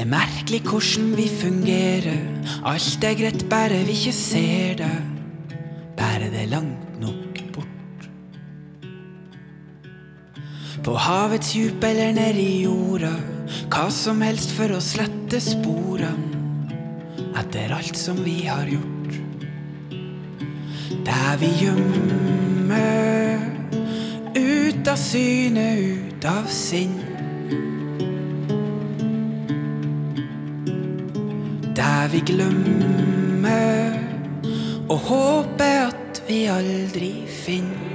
Det er merkelig hvordan vi fungerer. Alt er greit, bare vi ikke ser det. Bare det er langt nok bort. På havets djup eller nedi jorda. Hva som helst for å slette sporene etter alt som vi har gjort. Der vi gjemmer ut av syne, ut av sinn. Vi glemmer og håper at vi aldri finner.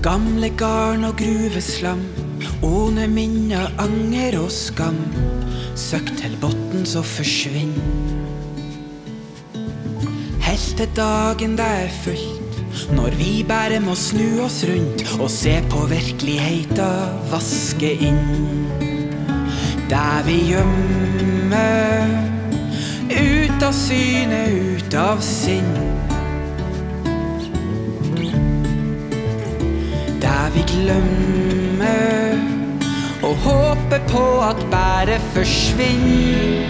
Gamle garn og gruveslam, one minner, anger og skam. Søk til bunnens så forsvinn. Helt til dagen det er fullt, når vi bare må snu oss rundt og se på virkeligheta vaske inn. Der vi gjemmer, ut av syne, ut av sinn. Glemmer og håper på at bæret forsvinner.